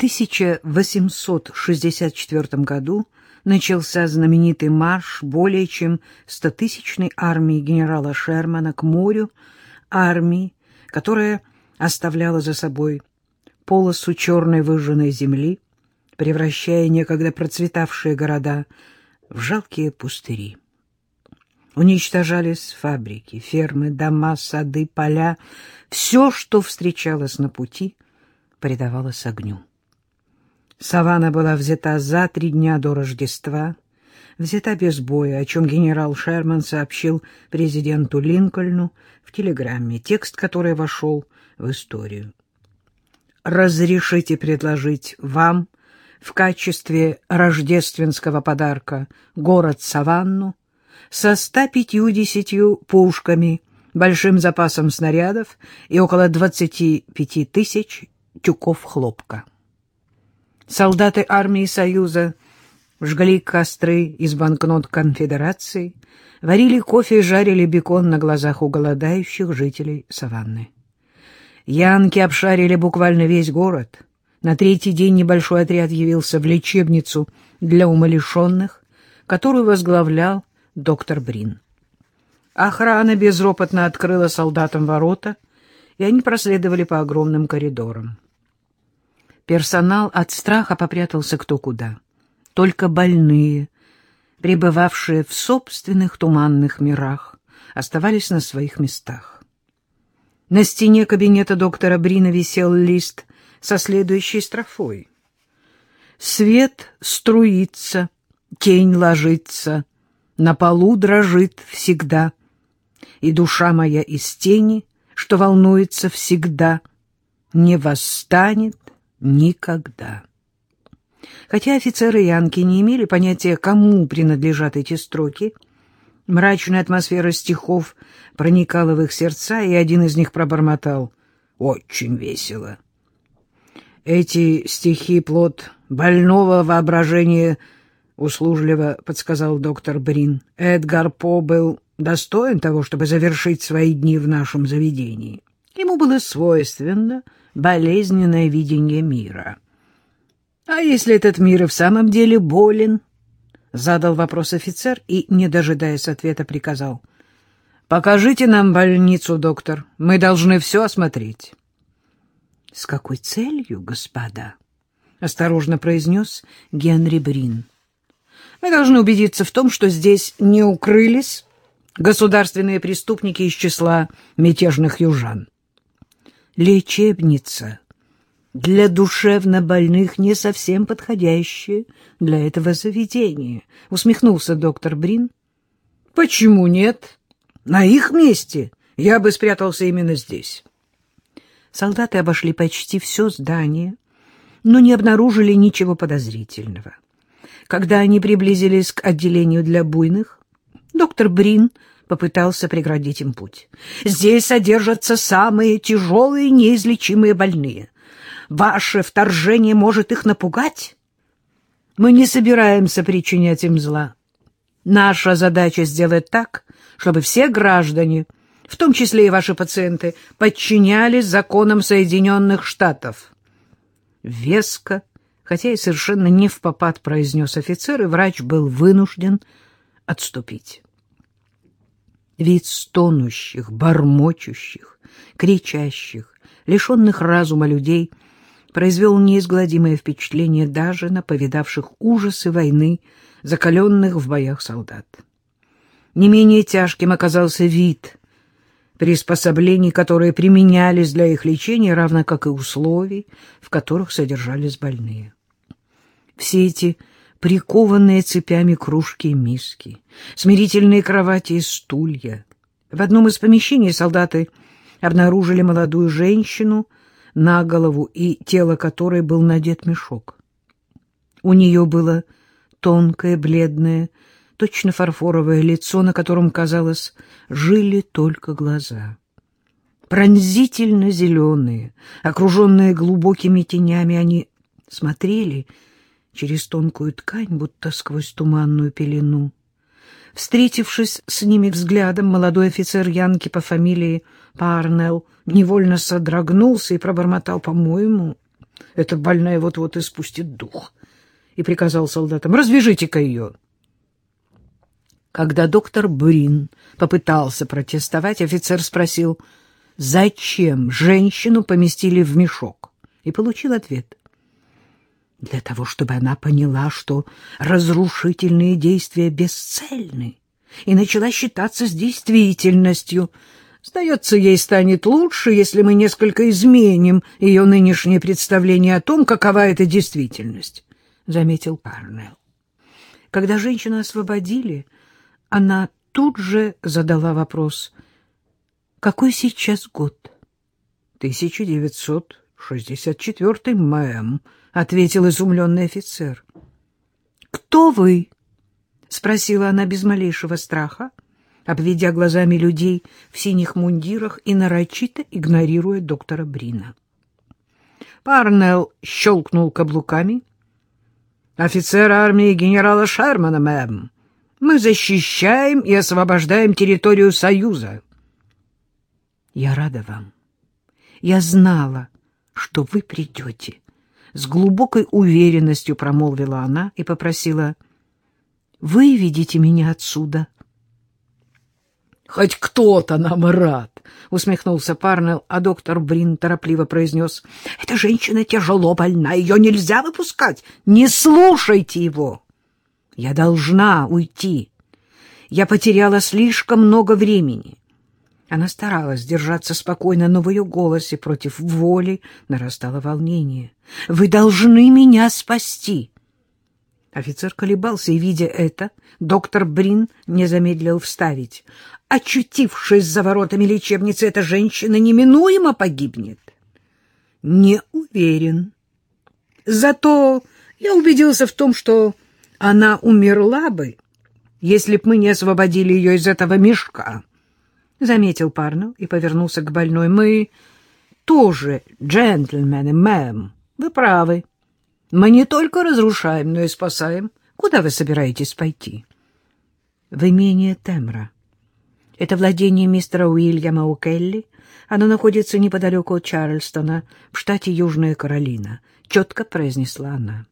1864 году начался знаменитый марш более чем стотысячной армии генерала Шермана к морю, армии, которая оставляла за собой полосу черной выжженной земли, превращая некогда процветавшие города в жалкие пустыри. Уничтожались фабрики, фермы, дома, сады, поля. Все, что встречалось на пути, предавалось огню. Саванна была взята за три дня до Рождества, взята без боя, о чем генерал Шерман сообщил президенту Линкольну в телеграмме, текст которой вошел в историю. «Разрешите предложить вам в качестве рождественского подарка город Саванну со 150 пушками, большим запасом снарядов и около 25 тысяч тюков хлопка. Солдаты армии Союза жгли костры из банкнот конфедерации, варили кофе и жарили бекон на глазах у голодающих жителей саванны. Янки обшарили буквально весь город. На третий день небольшой отряд явился в лечебницу для умалишенных, которую возглавлял доктор Брин. Охрана безропотно открыла солдатам ворота, и они проследовали по огромным коридорам. Персонал от страха попрятался кто куда. Только больные, пребывавшие в собственных туманных мирах, оставались на своих местах. На стене кабинета доктора Брина висел лист со следующей строфой. «Свет струится, тень ложится, на полу дрожит всегда, и душа моя из тени, что волнуется всегда, не восстанет никогда. Хотя офицеры Янки не имели понятия, кому принадлежат эти строки, мрачная атмосфера стихов проникала в их сердца, и один из них пробормотал «Очень весело». Эти стихи — плод больного воображения, услужливо подсказал доктор Брин. Эдгар По был достоин того, чтобы завершить свои дни в нашем заведении. Ему было свойственно болезненное видение мира. «А если этот мир и в самом деле болен?» — задал вопрос офицер и, не дожидаясь ответа, приказал. «Покажите нам больницу, доктор. Мы должны все осмотреть». «С какой целью, господа?» — осторожно произнес Генри Брин. «Мы должны убедиться в том, что здесь не укрылись государственные преступники из числа мятежных южан лечебница для душевнобольных не совсем подходящая для этого заведения, — усмехнулся доктор Брин. — Почему нет? На их месте я бы спрятался именно здесь. Солдаты обошли почти все здание, но не обнаружили ничего подозрительного. Когда они приблизились к отделению для буйных, доктор Брин попытался преградить им путь. «Здесь содержатся самые тяжелые неизлечимые больные. Ваше вторжение может их напугать. Мы не собираемся причинять им зла. Наша задача сделать так, чтобы все граждане, в том числе и ваши пациенты, подчинялись законам Соединенных Штатов». Веско, хотя и совершенно не в попад произнес офицер, и врач был вынужден отступить. Вид стонущих, бормочущих, кричащих, лишенных разума людей произвел неизгладимое впечатление даже на повидавших ужасы войны, закаленных в боях солдат. Не менее тяжким оказался вид приспособлений, которые применялись для их лечения, равно как и условий, в которых содержались больные. Все эти прикованные цепями кружки и миски, смирительные кровати и стулья. В одном из помещений солдаты обнаружили молодую женщину, на голову и тело которой был надет мешок. У нее было тонкое, бледное, точно фарфоровое лицо, на котором, казалось, жили только глаза. Пронзительно зеленые, окруженные глубокими тенями, они смотрели через тонкую ткань, будто сквозь туманную пелену. Встретившись с ними взглядом, молодой офицер Янки по фамилии Парнелл невольно содрогнулся и пробормотал, по-моему, Эта больная вот-вот испустит дух. И приказал солдатам, развяжите-ка ее. Когда доктор Брин попытался протестовать, офицер спросил, зачем женщину поместили в мешок, и получил ответ. Для того, чтобы она поняла, что разрушительные действия бесцельны, и начала считаться с действительностью. Сдается, ей станет лучше, если мы несколько изменим ее нынешнее представление о том, какова эта действительность, — заметил Парнелл. Когда женщину освободили, она тут же задала вопрос. «Какой сейчас год?» «1964, мэм», — ответил изумленный офицер. «Кто вы?» — спросила она без малейшего страха, обведя глазами людей в синих мундирах и нарочито игнорируя доктора Брина. Парнелл щелкнул каблуками. «Офицер армии генерала Шермана, мэм!» Мы защищаем и освобождаем территорию Союза. Я рада вам. Я знала, что вы придете. С глубокой уверенностью промолвила она и попросила, «Выведите меня отсюда». «Хоть кто-то нам рад!» — усмехнулся Парнелл, а доктор Брин торопливо произнес, «Эта женщина тяжело больна, ее нельзя выпускать! Не слушайте его!» Я должна уйти. Я потеряла слишком много времени. Она старалась держаться спокойно, но в ее голосе против воли нарастало волнение. «Вы должны меня спасти!» Офицер колебался, и, видя это, доктор Брин не замедлил вставить. «Очутившись за воротами лечебницы, эта женщина неминуемо погибнет». «Не уверен. Зато я убедился в том, что она умерла бы, если б мы не освободили ее из этого мешка, — заметил Парнелл и повернулся к больной. — Мы тоже джентльмены, мэм. Вы правы. Мы не только разрушаем, но и спасаем. Куда вы собираетесь пойти? — В имение Темра. Это владение мистера Уильяма О'Келли. Оно находится неподалеку от Чарльстона, в штате Южная Каролина, — четко произнесла она.